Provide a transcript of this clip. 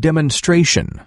demonstration.